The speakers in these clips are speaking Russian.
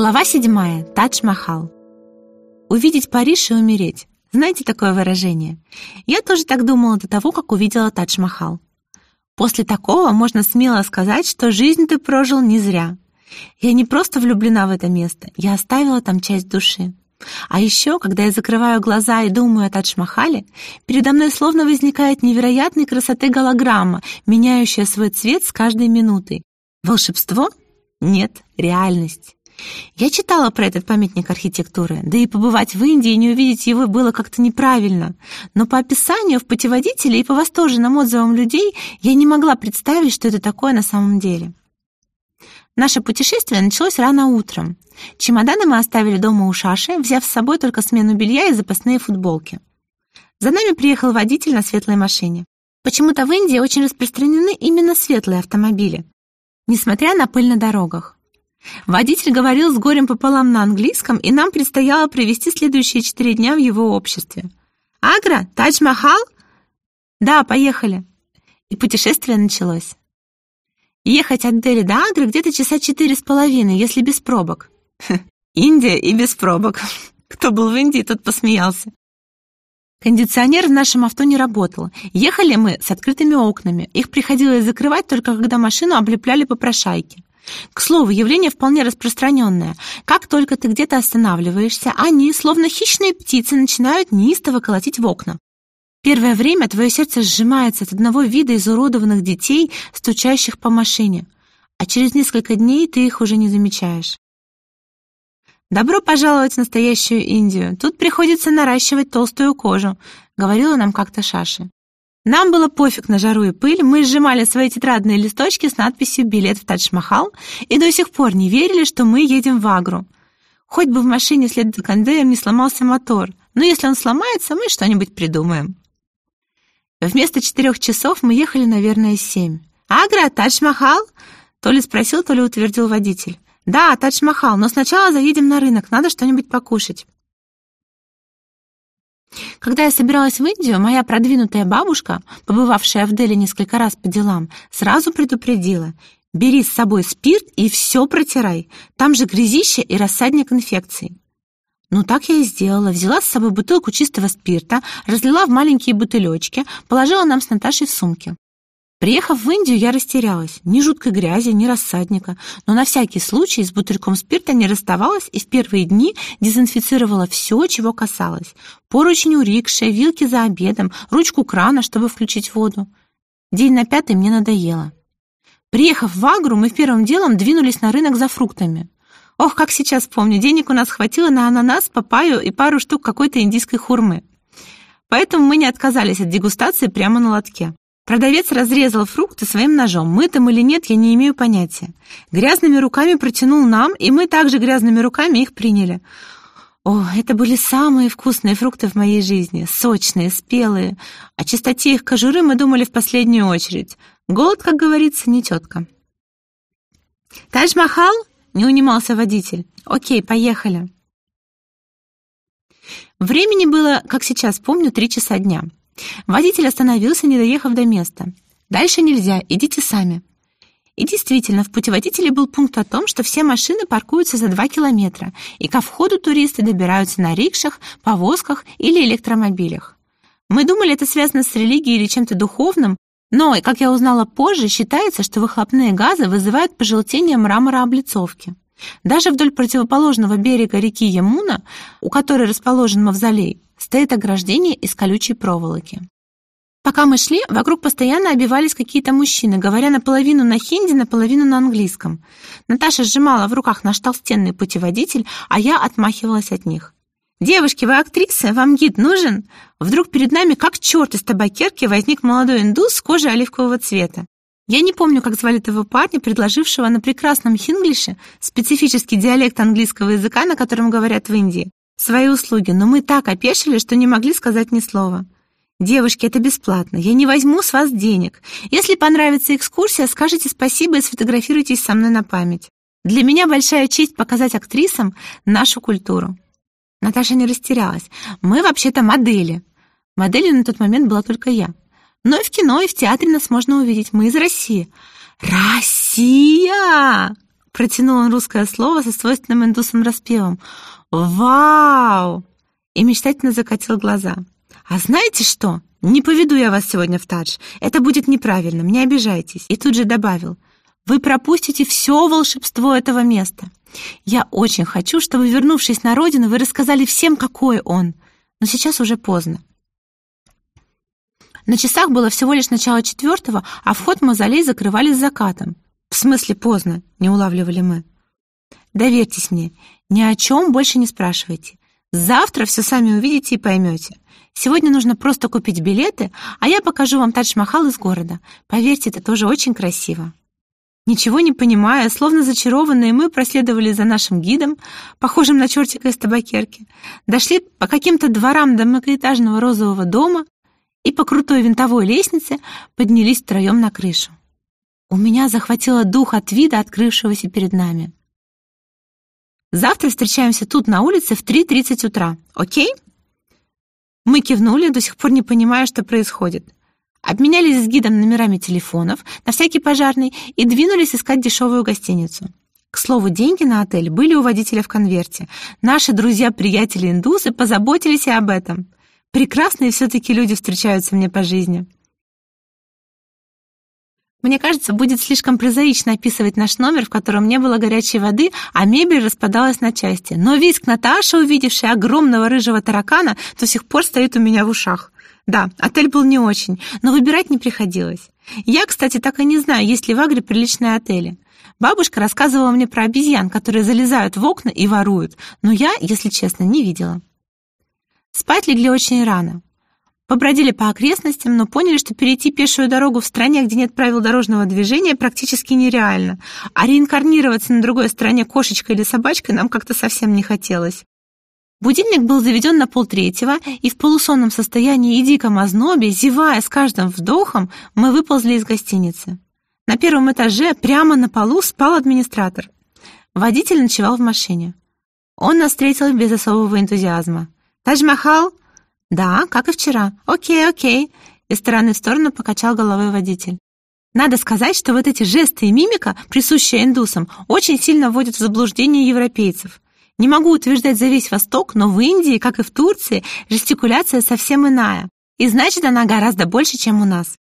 Глава седьмая. Тадж-Махал. Увидеть Париж и умереть. Знаете такое выражение? Я тоже так думала до того, как увидела Тадж-Махал. После такого можно смело сказать, что жизнь ты прожил не зря. Я не просто влюблена в это место, я оставила там часть души. А еще, когда я закрываю глаза и думаю о Тадж-Махале, передо мной словно возникает невероятной красоты голограмма, меняющая свой цвет с каждой минутой. Волшебство? Нет, реальность. Я читала про этот памятник архитектуры, да и побывать в Индии и не увидеть его было как-то неправильно. Но по описанию в путеводителе и по восторженным отзывам людей я не могла представить, что это такое на самом деле. Наше путешествие началось рано утром. Чемоданы мы оставили дома у Шаши, взяв с собой только смену белья и запасные футболки. За нами приехал водитель на светлой машине. Почему-то в Индии очень распространены именно светлые автомобили, несмотря на пыль на дорогах. Водитель говорил с горем пополам на английском, и нам предстояло провести следующие четыре дня в его обществе. «Агра? Тадж-Махал?» «Да, поехали». И путешествие началось. Ехать от Дели до Агры где-то часа четыре с половиной, если без пробок. Индия и без пробок. Кто был в Индии, тот посмеялся. Кондиционер в нашем авто не работал. Ехали мы с открытыми окнами. Их приходилось закрывать только когда машину облепляли попрошайки. К слову, явление вполне распространенное. Как только ты где-то останавливаешься, они, словно хищные птицы, начинают неистово колотить в окна. Первое время твое сердце сжимается от одного вида изуродованных детей, стучащих по машине, а через несколько дней ты их уже не замечаешь. «Добро пожаловать в настоящую Индию. Тут приходится наращивать толстую кожу», — говорила нам как-то Шаши. Нам было пофиг на жару и пыль, мы сжимали свои тетрадные листочки с надписью «Билет в Тадж-Махал» и до сих пор не верили, что мы едем в Агру. Хоть бы в машине след за конвейером не сломался мотор, но если он сломается, мы что-нибудь придумаем. Вместо четырех часов мы ехали, наверное, семь. «Агра, Тадж-Махал?» То ли спросил, то ли утвердил водитель. «Да, Тадж-Махал, но сначала заедем на рынок, надо что-нибудь покушать». Когда я собиралась в Индию, моя продвинутая бабушка, побывавшая в Дели несколько раз по делам, сразу предупредила «Бери с собой спирт и все протирай, там же грязище и рассадник инфекций». Ну, так я и сделала. Взяла с собой бутылку чистого спирта, разлила в маленькие бутылечки, положила нам с Наташей в сумки. Приехав в Индию, я растерялась. Ни жуткой грязи, ни рассадника. Но на всякий случай с бутыльком спирта не расставалась и в первые дни дезинфицировала все, чего касалось. Поручень у рикши, вилки за обедом, ручку крана, чтобы включить воду. День на пятый мне надоело. Приехав в Агру, мы первым делом двинулись на рынок за фруктами. Ох, как сейчас помню, денег у нас хватило на ананас, папайю и пару штук какой-то индийской хурмы. Поэтому мы не отказались от дегустации прямо на лотке. Продавец разрезал фрукты своим ножом. Мытым или нет, я не имею понятия. Грязными руками протянул нам, и мы также грязными руками их приняли. О, это были самые вкусные фрукты в моей жизни. Сочные, спелые. О чистоте их кожуры мы думали в последнюю очередь. Голод, как говорится, не тетка. «Тадж-Махал?» Не унимался водитель. «Окей, поехали». Времени было, как сейчас помню, три часа дня. Водитель остановился, не доехав до места. «Дальше нельзя, идите сами». И действительно, в путеводителе был пункт о том, что все машины паркуются за два километра, и ко входу туристы добираются на рикшах, повозках или электромобилях. Мы думали, это связано с религией или чем-то духовным, но, как я узнала позже, считается, что выхлопные газы вызывают пожелтение мрамора облицовки. Даже вдоль противоположного берега реки Ямуна, у которой расположен мавзолей, стоит ограждение из колючей проволоки. Пока мы шли, вокруг постоянно обивались какие-то мужчины, говоря наполовину на хинди, наполовину на английском. Наташа сжимала в руках наш толстенный путеводитель, а я отмахивалась от них. «Девушки, вы актрисы? Вам гид нужен?» Вдруг перед нами, как черт из табакерки, возник молодой индус с кожей оливкового цвета. Я не помню, как звали того парня, предложившего на прекрасном хинглише, специфический диалект английского языка, на котором говорят в Индии, свои услуги, но мы так опешили, что не могли сказать ни слова. «Девушки, это бесплатно. Я не возьму с вас денег. Если понравится экскурсия, скажите спасибо и сфотографируйтесь со мной на память. Для меня большая честь показать актрисам нашу культуру». Наташа не растерялась. «Мы вообще-то модели». Моделью на тот момент была только я. Но и в кино, и в театре нас можно увидеть. Мы из России. «Россия!» Протянул он русское слово со свойственным индусам распевом. «Вау!» И мечтательно закатил глаза. «А знаете что? Не поведу я вас сегодня в Тадж. Это будет неправильно, не обижайтесь». И тут же добавил. «Вы пропустите все волшебство этого места. Я очень хочу, чтобы, вернувшись на родину, вы рассказали всем, какой он. Но сейчас уже поздно. На часах было всего лишь начало четвертого, а вход в мавзолей закрывали с закатом. «В смысле поздно?» — не улавливали мы. «Доверьтесь мне, ни о чем больше не спрашивайте. Завтра все сами увидите и поймете. Сегодня нужно просто купить билеты, а я покажу вам Тадж-Махал из города. Поверьте, это тоже очень красиво». Ничего не понимая, словно зачарованные, мы проследовали за нашим гидом, похожим на чертика из табакерки, дошли по каким-то дворам до многоэтажного розового дома и по крутой винтовой лестнице поднялись втроем на крышу. У меня захватило дух от вида, открывшегося перед нами. «Завтра встречаемся тут на улице в 3.30 утра, окей?» Мы кивнули, до сих пор не понимая, что происходит. Обменялись с гидом номерами телефонов на всякий пожарный и двинулись искать дешевую гостиницу. К слову, деньги на отель были у водителя в конверте. Наши друзья-приятели-индусы позаботились и об этом. Прекрасные все-таки люди встречаются мне по жизни. Мне кажется, будет слишком прозаично описывать наш номер, в котором не было горячей воды, а мебель распадалась на части. Но визг Наташи, увидевшей огромного рыжего таракана, до сих пор стоит у меня в ушах. Да, отель был не очень, но выбирать не приходилось. Я, кстати, так и не знаю, есть ли в Агре приличные отели. Бабушка рассказывала мне про обезьян, которые залезают в окна и воруют, но я, если честно, не видела. Спать легли очень рано. Побродили по окрестностям, но поняли, что перейти пешую дорогу в стране, где нет правил дорожного движения, практически нереально, а реинкарнироваться на другой стороне кошечкой или собачкой нам как-то совсем не хотелось. Будильник был заведен на полтретьего, и в полусонном состоянии и диком ознобе, зевая с каждым вдохом, мы выползли из гостиницы. На первом этаже, прямо на полу, спал администратор. Водитель ночевал в машине. Он нас встретил без особого энтузиазма. «Тадж-Махал?» «Да, как и вчера. Окей, окей». Из стороны в сторону покачал головой водитель. Надо сказать, что вот эти жесты и мимика, присущие индусам, очень сильно вводят в заблуждение европейцев. Не могу утверждать за весь Восток, но в Индии, как и в Турции, жестикуляция совсем иная. И значит, она гораздо больше, чем у нас.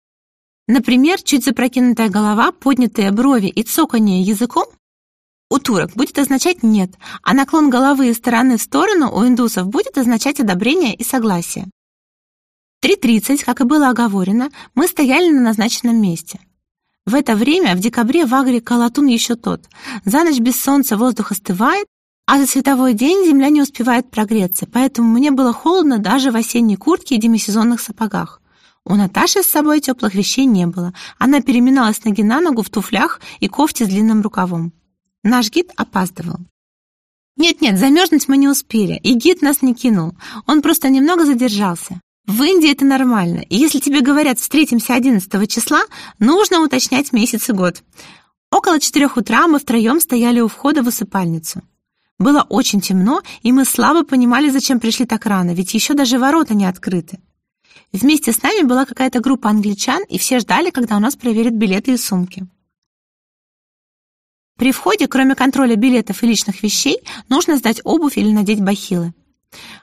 Например, чуть запрокинутая голова, поднятые брови и цоканье языком у турок будет означать «нет», а наклон головы из стороны в сторону у индусов будет означать одобрение и согласие. 3.30, как и было оговорено, мы стояли на назначенном месте. В это время в декабре в Агре колотун еще тот. За ночь без солнца воздух остывает, а за световой день земля не успевает прогреться, поэтому мне было холодно даже в осенней куртке и демисезонных сапогах. У Наташи с собой теплых вещей не было. Она переминалась ноги на ногу в туфлях и кофте с длинным рукавом. Наш гид опаздывал. Нет-нет, замерзнуть мы не успели, и гид нас не кинул. Он просто немного задержался. В Индии это нормально, и если тебе говорят «встретимся 11 числа», нужно уточнять месяц и год. Около четырех утра мы втроем стояли у входа в усыпальницу. Было очень темно, и мы слабо понимали, зачем пришли так рано, ведь еще даже ворота не открыты. Вместе с нами была какая-то группа англичан, и все ждали, когда у нас проверят билеты и сумки. При входе, кроме контроля билетов и личных вещей, нужно сдать обувь или надеть бахилы.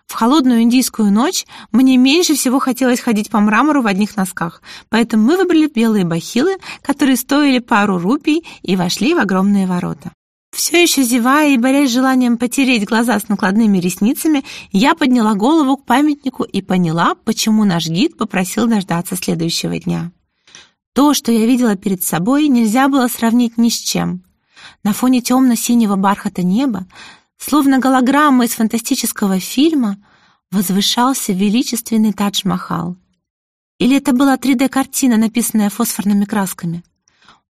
В холодную индийскую ночь мне меньше всего хотелось ходить по мрамору в одних носках, поэтому мы выбрали белые бахилы, которые стоили пару рупий, и вошли в огромные ворота. Все еще зевая и борясь желанием потереть глаза с накладными ресницами, я подняла голову к памятнику и поняла, почему наш гид попросил дождаться следующего дня. То, что я видела перед собой, нельзя было сравнить ни с чем. На фоне темно-синего бархата неба, словно голограмма из фантастического фильма, возвышался величественный Тадж-Махал. Или это была 3D-картина, написанная фосфорными красками?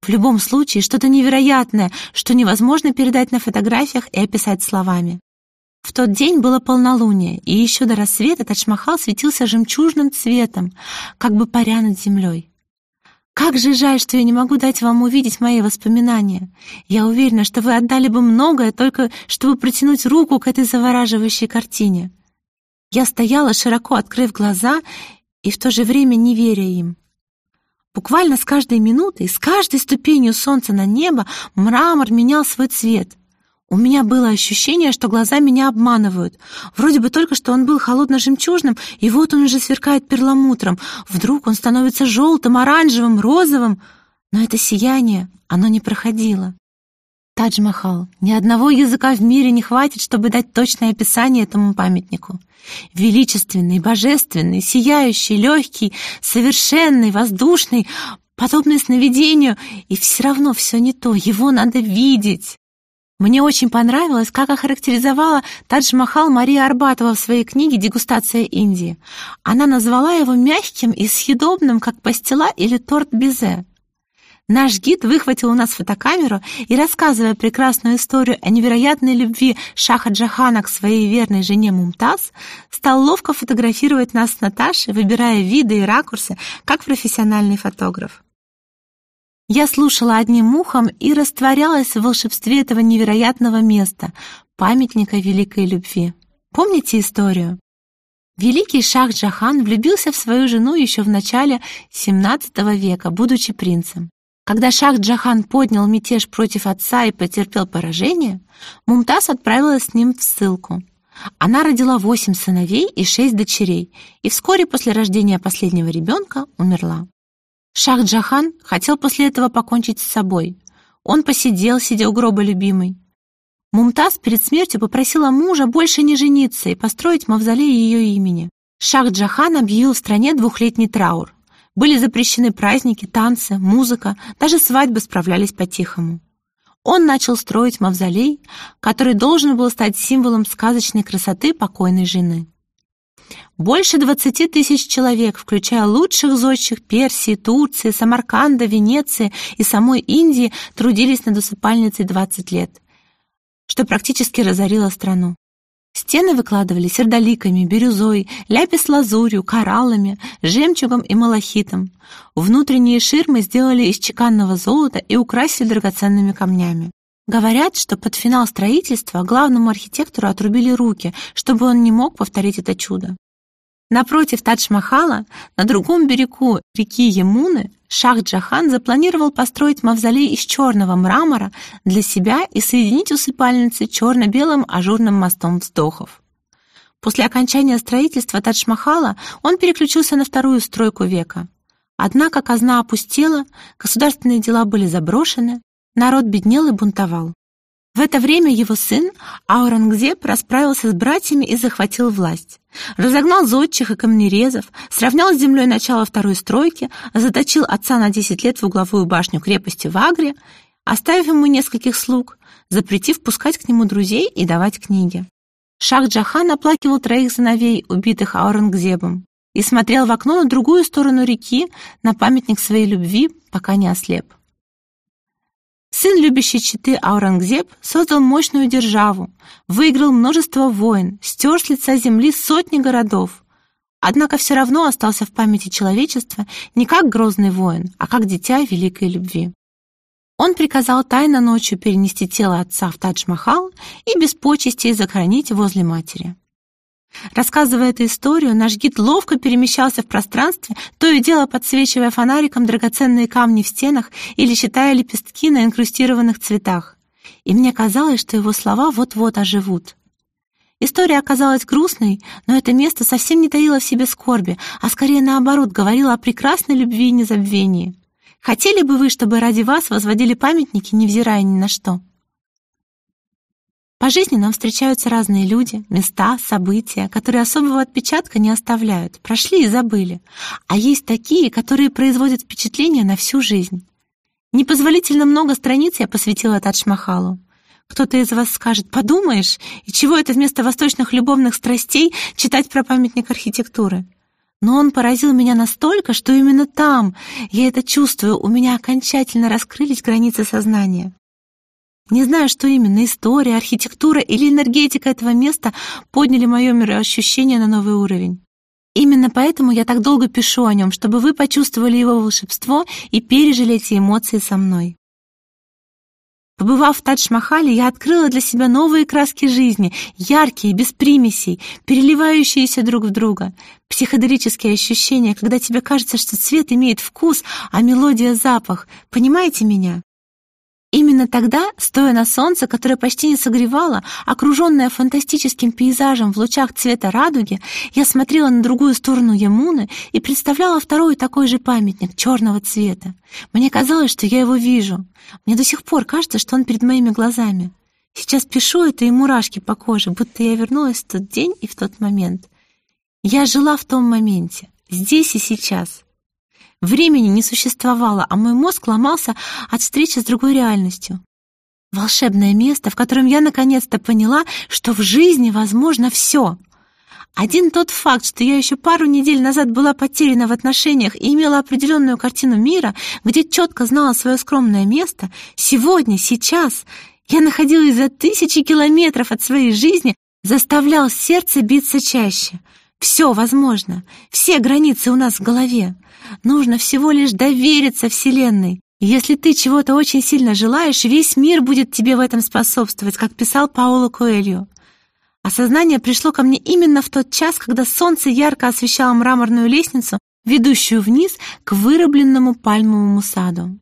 В любом случае, что-то невероятное, что невозможно передать на фотографиях и описать словами. В тот день было полнолуние, и еще до рассвета Тадж-Махал светился жемчужным цветом, как бы паря над землей. Как же жаль, что я не могу дать вам увидеть мои воспоминания. Я уверена, что вы отдали бы многое, только чтобы протянуть руку к этой завораживающей картине. Я стояла, широко открыв глаза, и в то же время не веря им. Буквально с каждой минутой, с каждой ступенью солнца на небо мрамор менял свой цвет. У меня было ощущение, что глаза меня обманывают. Вроде бы только что он был холодно-жемчужным, и вот он уже сверкает перламутром. Вдруг он становится желтым, оранжевым, розовым. Но это сияние, оно не проходило. Тадж-Махал. Ни одного языка в мире не хватит, чтобы дать точное описание этому памятнику. Величественный, божественный, сияющий, легкий, совершенный, воздушный, подобный сновидению, и все равно все не то, его надо видеть. Мне очень понравилось, как охарактеризовала Тадж-Махал Мария Арбатова в своей книге «Дегустация Индии». Она назвала его мягким и съедобным, как пастила или торт безе. Наш гид выхватил у нас фотокамеру и, рассказывая прекрасную историю о невероятной любви Шаха Джахана к своей верной жене Мумтаз, стал ловко фотографировать нас с Наташей, выбирая виды и ракурсы, как профессиональный фотограф. Я слушала одним ухом и растворялась в волшебстве этого невероятного места, памятника великой любви. Помните историю? Великий шах Джахан влюбился в свою жену еще в начале XVII века, будучи принцем. Когда Шах Джахан поднял мятеж против отца и потерпел поражение, Мумтаз отправилась с ним в ссылку. Она родила восемь сыновей и шесть дочерей, и вскоре после рождения последнего ребенка умерла. Шах Джахан хотел после этого покончить с собой. Он посидел, сидя у гроба любимой. Мумтаз перед смертью попросила мужа больше не жениться и построить мавзолей ее имени. Шах Джахан объявил в стране двухлетний траур. Были запрещены праздники, танцы, музыка, даже свадьбы справлялись по-тихому. Он начал строить мавзолей, который должен был стать символом сказочной красоты покойной жены. Больше 20 тысяч человек, включая лучших зодчих Персии, Турции, Самарканда, Венеции и самой Индии, трудились над усыпальницей 20 лет, что практически разорило страну. Стены выкладывали сердоликами, бирюзой, ляпис-лазурью, кораллами, жемчугом и малахитом. Внутренние ширмы сделали из чеканного золота и украсили драгоценными камнями. Говорят, что под финал строительства главному архитектору отрубили руки, чтобы он не мог повторить это чудо. Напротив Тадж-Махала, на другом берегу реки Емуны, Шах Джахан запланировал построить мавзолей из черного мрамора для себя и соединить усыпальницы черно-белым ажурным мостом вздохов. После окончания строительства Тадж-Махала он переключился на вторую стройку века. Однако казна опустела, государственные дела были заброшены, народ беднел и бунтовал. В это время его сын Аурангзеб расправился с братьями и захватил власть. Разогнал зодчих и камнерезов, сравнял с землей начало второй стройки, заточил отца на 10 лет в угловую башню крепости в Агре, оставив ему нескольких слуг, запретив пускать к нему друзей и давать книги. Шах Джахан оплакивал троих сыновей, убитых Аурангзебом, и смотрел в окно на другую сторону реки, на памятник своей любви, пока не ослеп. Сын любящей читы Аурангзеб создал мощную державу, выиграл множество войн, стер с лица земли сотни городов. Однако все равно остался в памяти человечества не как грозный воин, а как дитя великой любви. Он приказал тайно ночью перенести тело отца в Тадж-Махал и без почестей захоронить возле матери. Рассказывая эту историю, наш гид ловко перемещался в пространстве, то и дело подсвечивая фонариком драгоценные камни в стенах или считая лепестки на инкрустированных цветах. И мне казалось, что его слова вот-вот оживут. История оказалась грустной, но это место совсем не таило в себе скорби, а скорее наоборот говорило о прекрасной любви и незабвении. Хотели бы вы, чтобы ради вас возводили памятники, невзирая ни на что? По жизни нам встречаются разные люди, места, события, которые особого отпечатка не оставляют, прошли и забыли. А есть такие, которые производят впечатление на всю жизнь. Непозволительно много страниц я посвятила Тадж-Махалу. Кто-то из вас скажет, подумаешь, и чего это вместо восточных любовных страстей читать про памятник архитектуры? Но он поразил меня настолько, что именно там, я это чувствую, у меня окончательно раскрылись границы сознания. Не знаю, что именно, история, архитектура или энергетика этого места подняли мое мироощущение на новый уровень. Именно поэтому я так долго пишу о нем, чтобы вы почувствовали его волшебство и пережили эти эмоции со мной. Побывав в Тадж-Махале, я открыла для себя новые краски жизни, яркие, без примесей, переливающиеся друг в друга. Психоделические ощущения, когда тебе кажется, что цвет имеет вкус, а мелодия — запах. Понимаете меня? Именно тогда, стоя на солнце, которое почти не согревало, окруженная фантастическим пейзажем в лучах цвета радуги, я смотрела на другую сторону Ямуны и представляла второй такой же памятник черного цвета. Мне казалось, что я его вижу. Мне до сих пор кажется, что он перед моими глазами. Сейчас пишу это и мурашки по коже, будто я вернулась в тот день и в тот момент. Я жила в том моменте, здесь и сейчас. Времени не существовало, а мой мозг ломался от встречи с другой реальностью. Волшебное место, в котором я наконец-то поняла, что в жизни возможно все. Один тот факт, что я еще пару недель назад была потеряна в отношениях и имела определенную картину мира, где четко знала свое скромное место, сегодня, сейчас я находилась за тысячи километров от своей жизни, заставлял сердце биться чаще. Все возможно, все границы у нас в голове. Нужно всего лишь довериться Вселенной. Если ты чего-то очень сильно желаешь, весь мир будет тебе в этом способствовать, как писал Паоло Коэльо. Осознание пришло ко мне именно в тот час, когда солнце ярко освещало мраморную лестницу, ведущую вниз к вырубленному пальмовому саду.